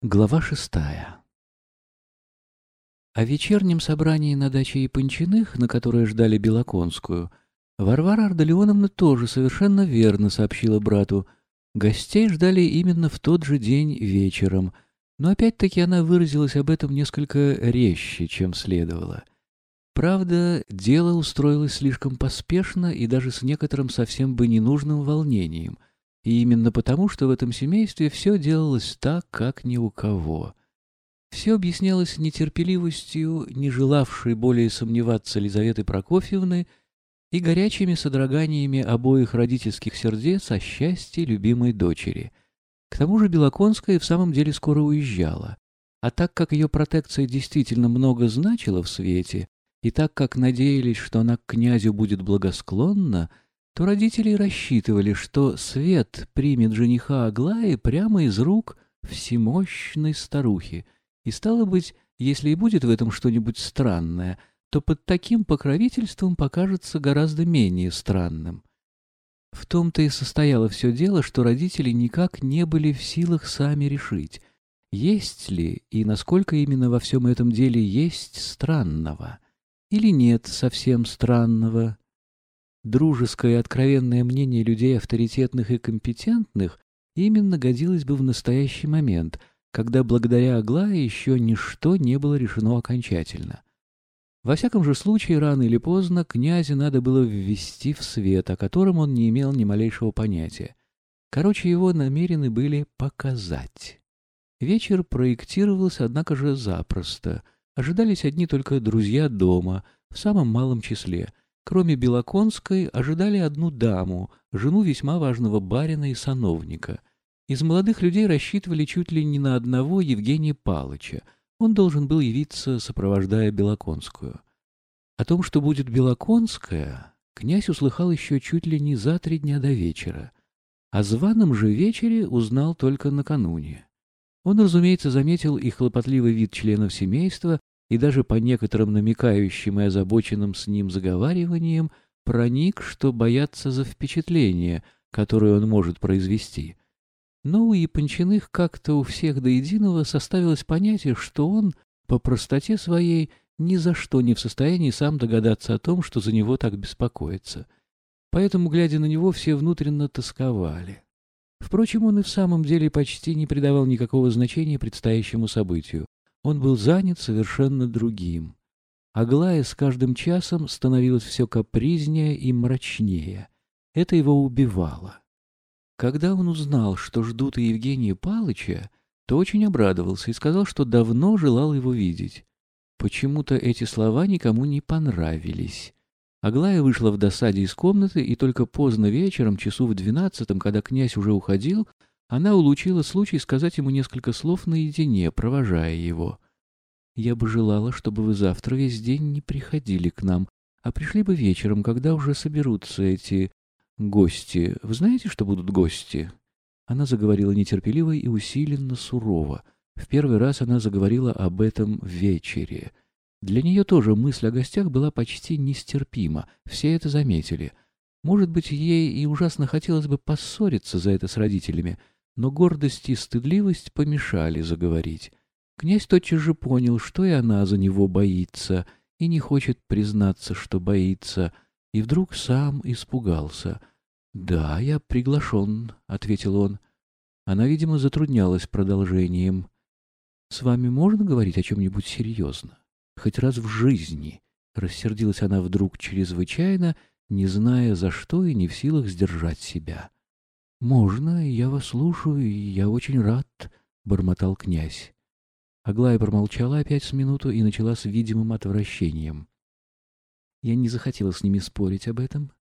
Глава шестая О вечернем собрании на даче Япончиных, на которое ждали Белоконскую, Варвара Ардалионовна тоже совершенно верно сообщила брату. Гостей ждали именно в тот же день вечером, но опять-таки она выразилась об этом несколько резче, чем следовало. Правда, дело устроилось слишком поспешно и даже с некоторым совсем бы ненужным волнением — и именно потому, что в этом семействе все делалось так, как ни у кого. Все объяснялось нетерпеливостью, не желавшей более сомневаться Лизаветы Прокофьевны, и горячими содроганиями обоих родительских сердец о счастье любимой дочери. К тому же Белоконская в самом деле скоро уезжала. А так как ее протекция действительно много значила в свете, и так как надеялись, что она к князю будет благосклонна, то родители рассчитывали, что Свет примет жениха Аглаи прямо из рук всемощной старухи, и, стало быть, если и будет в этом что-нибудь странное, то под таким покровительством покажется гораздо менее странным. В том-то и состояло все дело, что родители никак не были в силах сами решить, есть ли и насколько именно во всем этом деле есть странного, или нет совсем странного, дружеское и откровенное мнение людей авторитетных и компетентных именно годилось бы в настоящий момент, когда благодаря Аглае еще ничто не было решено окончательно. Во всяком же случае, рано или поздно князя надо было ввести в свет, о котором он не имел ни малейшего понятия. Короче, его намерены были показать. Вечер проектировался, однако же, запросто. Ожидались одни только друзья дома, в самом малом числе — Кроме Белоконской, ожидали одну даму, жену весьма важного барина и сановника. Из молодых людей рассчитывали чуть ли не на одного Евгения Палыча. Он должен был явиться, сопровождая Белоконскую. О том, что будет Белоконская, князь услыхал еще чуть ли не за три дня до вечера. О званом же вечере узнал только накануне. Он, разумеется, заметил и хлопотливый вид членов семейства, и даже по некоторым намекающим и озабоченным с ним заговариваниям проник, что боятся за впечатление, которое он может произвести. Но у Япончиных как-то у всех до единого составилось понятие, что он, по простоте своей, ни за что не в состоянии сам догадаться о том, что за него так беспокоится. Поэтому, глядя на него, все внутренно тосковали. Впрочем, он и в самом деле почти не придавал никакого значения предстоящему событию. Он был занят совершенно другим. Аглая с каждым часом становилась все капризнее и мрачнее. Это его убивало. Когда он узнал, что ждут и Евгения Палыча, то очень обрадовался и сказал, что давно желал его видеть. Почему-то эти слова никому не понравились. Аглая вышла в досаде из комнаты, и только поздно вечером, часу в двенадцатом, когда князь уже уходил, она улучила случай сказать ему несколько слов наедине, провожая его. «Я бы желала, чтобы вы завтра весь день не приходили к нам, а пришли бы вечером, когда уже соберутся эти гости. Вы знаете, что будут гости?» Она заговорила нетерпеливо и усиленно сурово. В первый раз она заговорила об этом вечере. Для нее тоже мысль о гостях была почти нестерпима, все это заметили. Может быть, ей и ужасно хотелось бы поссориться за это с родителями, но гордость и стыдливость помешали заговорить. Князь тотчас же понял, что и она за него боится, и не хочет признаться, что боится, и вдруг сам испугался. «Да, я приглашен», — ответил он. Она, видимо, затруднялась продолжением. «С вами можно говорить о чем-нибудь серьезно? Хоть раз в жизни?» Рассердилась она вдруг чрезвычайно, не зная за что и не в силах сдержать себя. «Можно, я вас слушаю, я очень рад», — бормотал князь. Аглая промолчала опять с минуту и начала с видимым отвращением. Я не захотела с ними спорить об этом.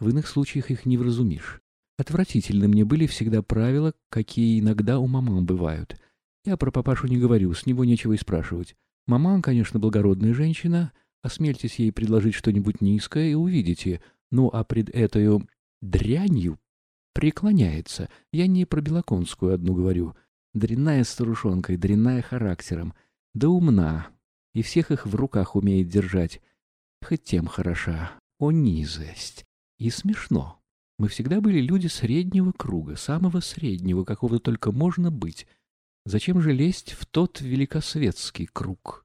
В иных случаях их не вразумишь. Отвратительны мне были всегда правила, какие иногда у маман бывают. Я про папашу не говорю, с него нечего и спрашивать. Маман, конечно, благородная женщина. Осмельтесь ей предложить что-нибудь низкое и увидите. Ну, а пред этой дрянью преклоняется. Я не про Белоконскую одну говорю. Дрянная старушонка и дрянная характером. Да умна. И всех их в руках умеет держать. Хоть тем хороша. О, низость. И смешно. Мы всегда были люди среднего круга, самого среднего, какого только можно быть. Зачем же лезть в тот великосветский круг?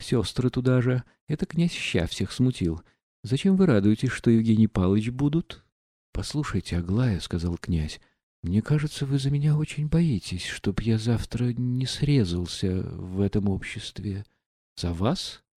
Сестры туда же. Это князь ща всех смутил. Зачем вы радуетесь, что Евгений Павлович будут? — Послушайте, Аглая, — сказал князь, — мне кажется, вы за меня очень боитесь, чтоб я завтра не срезался в этом обществе. За вас?